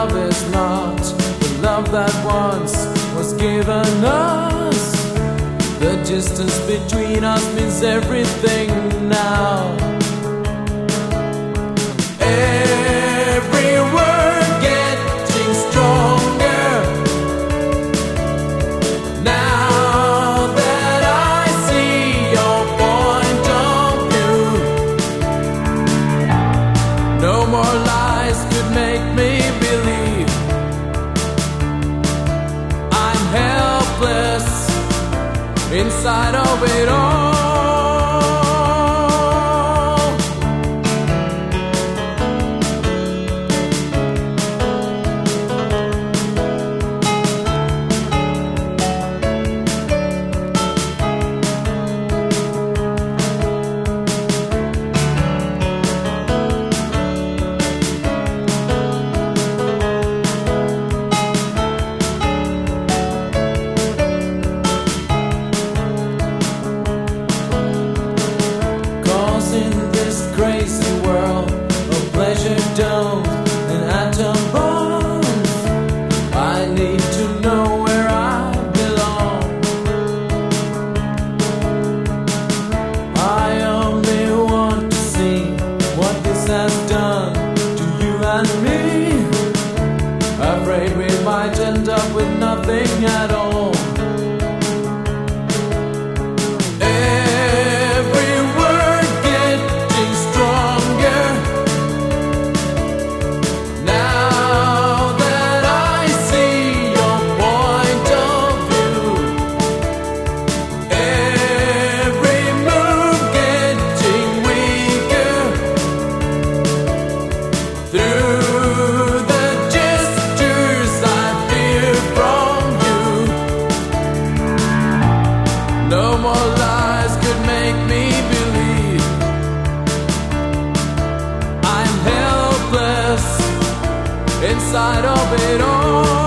love is not the love that once was given us. The distance between us means everything now. Hey. Inside of it all. Dome and atom bombs, I need to know where I belong. I only want to see what this has done to you and me. Afraid we might end up with nothing at all. Inside of it all.